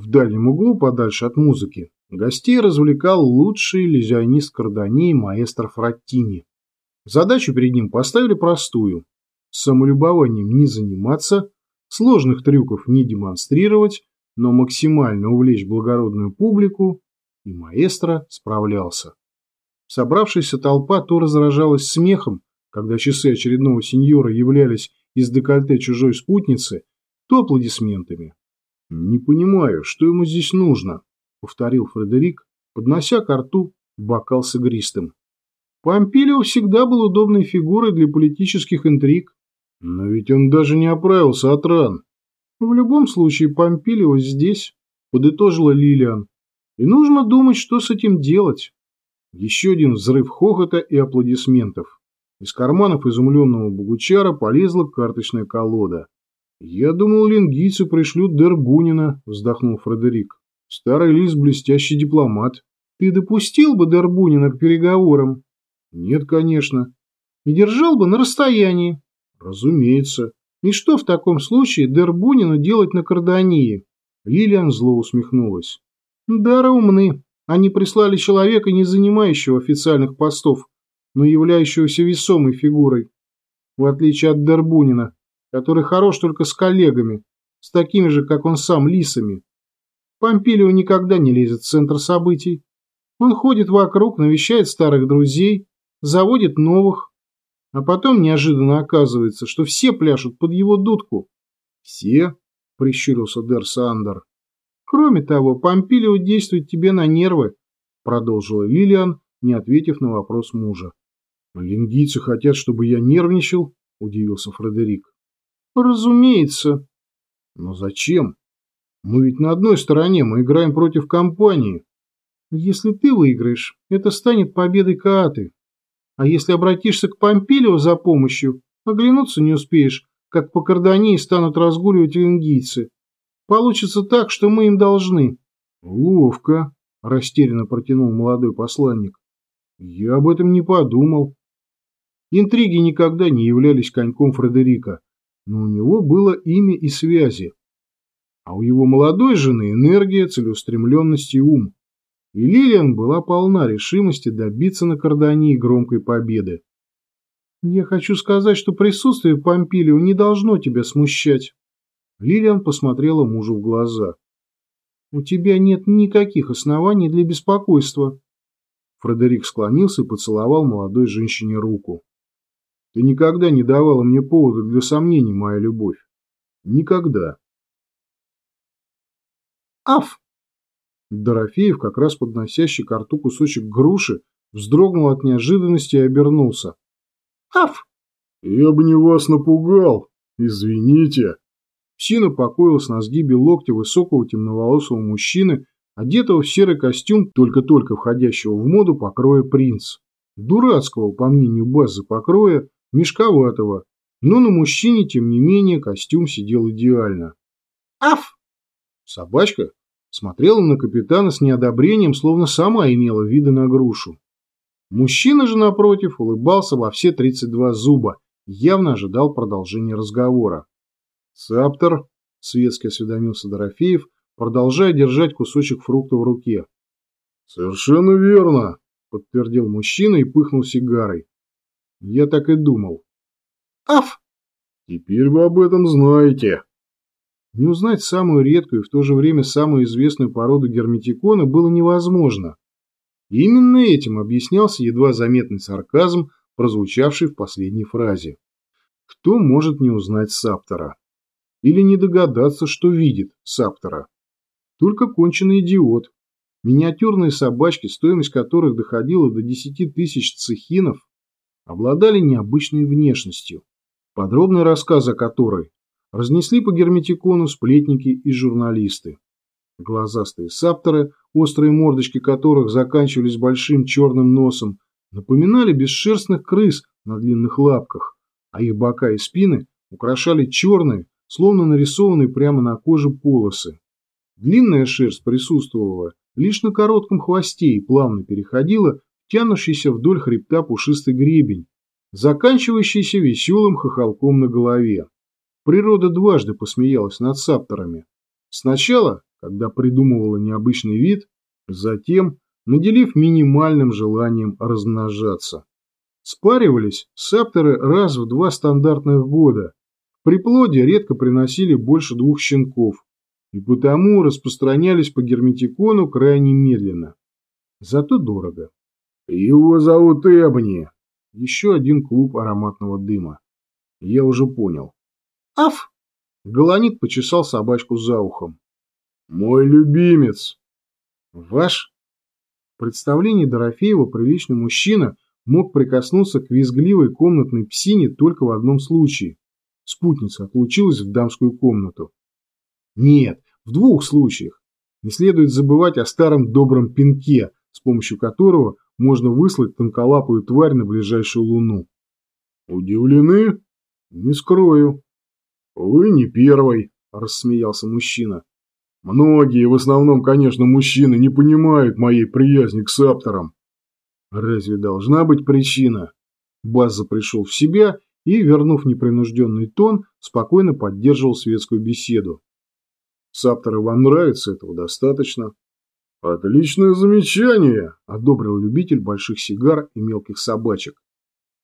В дальнем углу, подальше от музыки, гостей развлекал лучший лизионист Кардании маэстро Фраттини. Задачу перед ним поставили простую – самолюбованием не заниматься, сложных трюков не демонстрировать, но максимально увлечь благородную публику, и маэстро справлялся. Собравшаяся толпа то разражалась смехом, когда часы очередного сеньора являлись из декольте чужой спутницы, то аплодисментами. «Не понимаю, что ему здесь нужно», — повторил Фредерик, поднося к рту бокал с игристым. Помпилио всегда был удобной фигурой для политических интриг. Но ведь он даже не оправился от ран. В любом случае, Помпилио здесь, подытожила Лилиан. И нужно думать, что с этим делать. Еще один взрыв хохота и аплодисментов. Из карманов изумленного Богучара полезла карточная колода. «Я думал, лингийцы пришлют Дербунина», – вздохнул Фредерик. «Старый лис – блестящий дипломат». «Ты допустил бы Дербунина к переговорам?» «Нет, конечно». «И держал бы на расстоянии?» «Разумеется». «И что в таком случае Дербунину делать на Кардании?» Лилиан зло усмехнулась. «Дара умны. Они прислали человека, не занимающего официальных постов, но являющегося весомой фигурой, в отличие от Дербунина, который хорош только с коллегами, с такими же, как он сам, лисами. Помпилио никогда не лезет в центр событий. Он ходит вокруг, навещает старых друзей, заводит новых, а потом неожиданно оказывается, что все пляшут под его дудку. «Все?» – прищурился Дер Сандер. «Кроме того, Помпилио действует тебе на нервы», – продолжила Лилиан, не ответив на вопрос мужа. «Лингийцы хотят, чтобы я нервничал?» – удивился Фредерик. Разумеется. Но зачем? Мы ведь на одной стороне, мы играем против компании. Если ты выиграешь, это станет победой Кааты. А если обратишься к Помпилио за помощью, оглянуться не успеешь, как по Кардании станут разгуливать ингийцы. Получится так, что мы им должны. Ловко, растерянно протянул молодой посланник. Я об этом не подумал. Интриги никогда не являлись коньком Фредерика но у него было имя и связи. А у его молодой жены энергия, целеустремленность и ум. И Лилиан была полна решимости добиться на Кардании громкой победы. «Я хочу сказать, что присутствие Помпилио не должно тебя смущать». Лилиан посмотрела мужу в глаза. «У тебя нет никаких оснований для беспокойства». Фредерик склонился и поцеловал молодой женщине руку. Ты никогда не давала мне повода для сомнений, моя любовь. Никогда. Аф! Дорофеев, как раз подносящий к рту кусочек груши, вздрогнул от неожиданности и обернулся. Аф! Я бы не вас напугал. Извините. Псина покоилась на сгибе локтя высокого темноволосого мужчины, одетого в серый костюм, только-только входящего в моду покроя принц. Дурацкого, по мнению базы покроя, мешковатого, но на мужчине, тем не менее, костюм сидел идеально. «Аф!» Собачка смотрела на капитана с неодобрением, словно сама имела виды на грушу. Мужчина же, напротив, улыбался во все 32 зуба, явно ожидал продолжения разговора. «Саптор», — светски осведомился Дорофеев, продолжая держать кусочек фрукта в руке. «Совершенно верно», — подтвердил мужчина и пыхнул сигарой. Я так и думал. Аф! Теперь вы об этом знаете. Не узнать самую редкую и в то же время самую известную породу герметикона было невозможно. И именно этим объяснялся едва заметный сарказм, прозвучавший в последней фразе. Кто может не узнать Саптора? Или не догадаться, что видит Саптора? Только конченый идиот. Миниатюрные собачки, стоимость которых доходила до 10 тысяч цехинов, обладали необычной внешностью, подробный рассказ о которой разнесли по герметикону сплетники и журналисты. Глазастые сапторы, острые мордочки которых заканчивались большим черным носом, напоминали бесшерстных крыс на длинных лапках, а их бока и спины украшали черные, словно нарисованные прямо на коже полосы. Длинная шерсть присутствовала лишь на коротком хвосте и плавно переходила тянущийся вдоль хребта пушистый гребень, заканчивающийся веселым хохолком на голове. Природа дважды посмеялась над сапторами. Сначала когда придумывала необычный вид, затем наделив минимальным желанием размножаться. Спаривались сапторы раз в два стандартных года. При плоде редко приносили больше двух щенков, и потому распространялись по герметикону крайне медленно. Зато дорого. Его зовут Эбни. Еще один клуб ароматного дыма. Я уже понял. Аф! Голонит почесал собачку за ухом. Мой любимец. Ваш? В представлении Дорофеева приличный мужчина мог прикоснуться к визгливой комнатной псине только в одном случае. Спутница отлучилась в дамскую комнату. Нет, в двух случаях. Не следует забывать о старом добром пинке, с помощью которого можно выслать тонколапую тварь на ближайшую луну. Удивлены? Не скрою. Вы не первый, рассмеялся мужчина. Многие, в основном, конечно, мужчины, не понимают моей приязни к сапторам. Разве должна быть причина? База пришел в себя и, вернув непринужденный тон, спокойно поддерживал светскую беседу. Сапторы вам нравится, этого достаточно. Отличное замечание, одобрил любитель больших сигар и мелких собачек.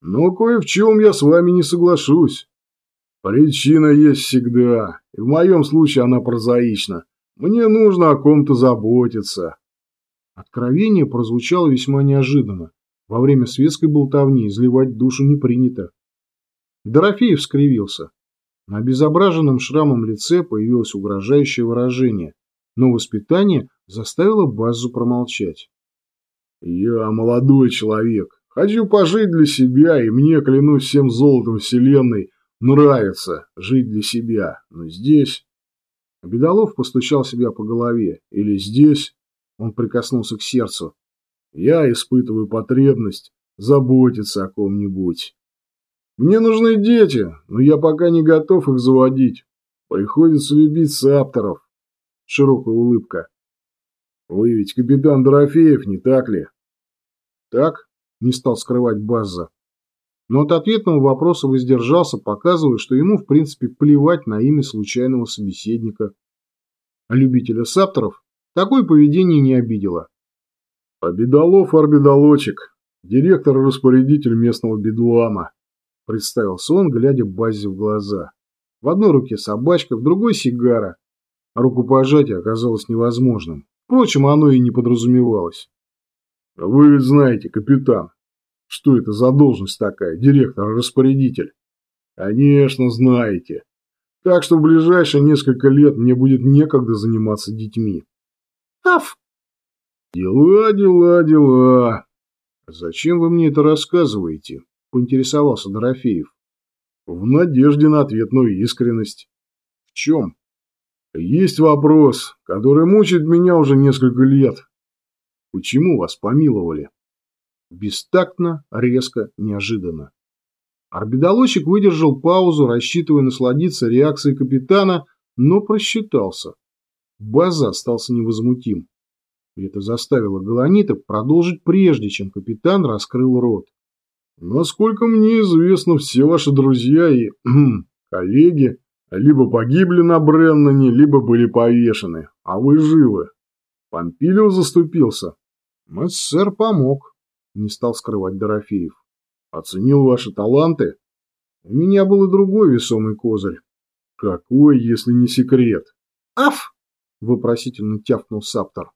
Но кое в чем я с вами не соглашусь. Причина есть всегда, и в моем случае она прозаична. Мне нужно о ком-то заботиться. Откровение прозвучало весьма неожиданно. Во время светской болтовни изливать душу не принято. Дорофеев скривился. На обезображенном шрамом лице появилось угрожающее выражение, но воспитание заставило Базу промолчать. «Я молодой человек, хочу пожить для себя, и мне, клянусь всем золотом вселенной, нравится жить для себя, но здесь...» Бедолов постучал себя по голове. «Или здесь...» Он прикоснулся к сердцу. «Я испытываю потребность заботиться о ком-нибудь. Мне нужны дети, но я пока не готов их заводить. Приходится любить сапторов». Широкая улыбка. «Вы ведь капитан Дорофеев, не так ли?» «Так?» – не стал скрывать Базза. Но от ответного вопроса воздержался, показывая, что ему, в принципе, плевать на имя случайного собеседника. А любителя сапторов Такое поведение не обидело. А Бедолов Арбедолочек, директор и распорядитель местного бедлама, представился он, глядя Базе в глаза. В одной руке собачка, в другой сигара. Рукопожатие оказалось невозможным. Впрочем, оно и не подразумевалось. Вы ведь знаете, капитан, что это за должность такая, директор-распорядитель? Конечно, знаете. Так что в ближайшие несколько лет мне будет некогда заниматься детьми. Аф! Дела, дела, дела. Зачем вы мне это рассказываете? Поинтересовался Дорофеев. В надежде на ответную искренность. В чем? Есть вопрос, который мучает меня уже несколько лет. Почему вас помиловали? Бестактно, резко, неожиданно. Арбедолочек выдержал паузу, рассчитывая насладиться реакцией капитана, но просчитался. База остался невозмутим. И это заставило Галанита продолжить прежде, чем капитан раскрыл рот. Насколько мне известно, все ваши друзья и коллеги либо погибли на Бреннане, либо были повешены, а вы живы. Помпилио заступился. Мессер помог, не стал скрывать Дорофеев. Оценил ваши таланты? У меня был и другой весомый козырь. Какой, если не секрет? Аф! вопросительно тявкнул Саптор.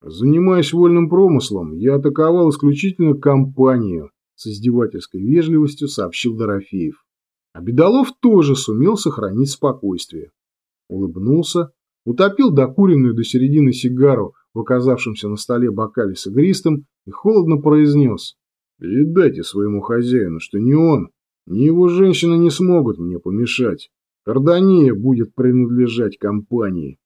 Занимаясь вольным промыслом, я атаковал исключительно компанию, с издевательской вежливостью сообщил Дорофеев. А Бедолов тоже сумел сохранить спокойствие. Улыбнулся, утопил докуренную до середины сигару в оказавшемся на столе бокале с игристым и холодно произнес. «Передайте своему хозяину, что ни он, ни его женщина не смогут мне помешать. Кардания будет принадлежать компании».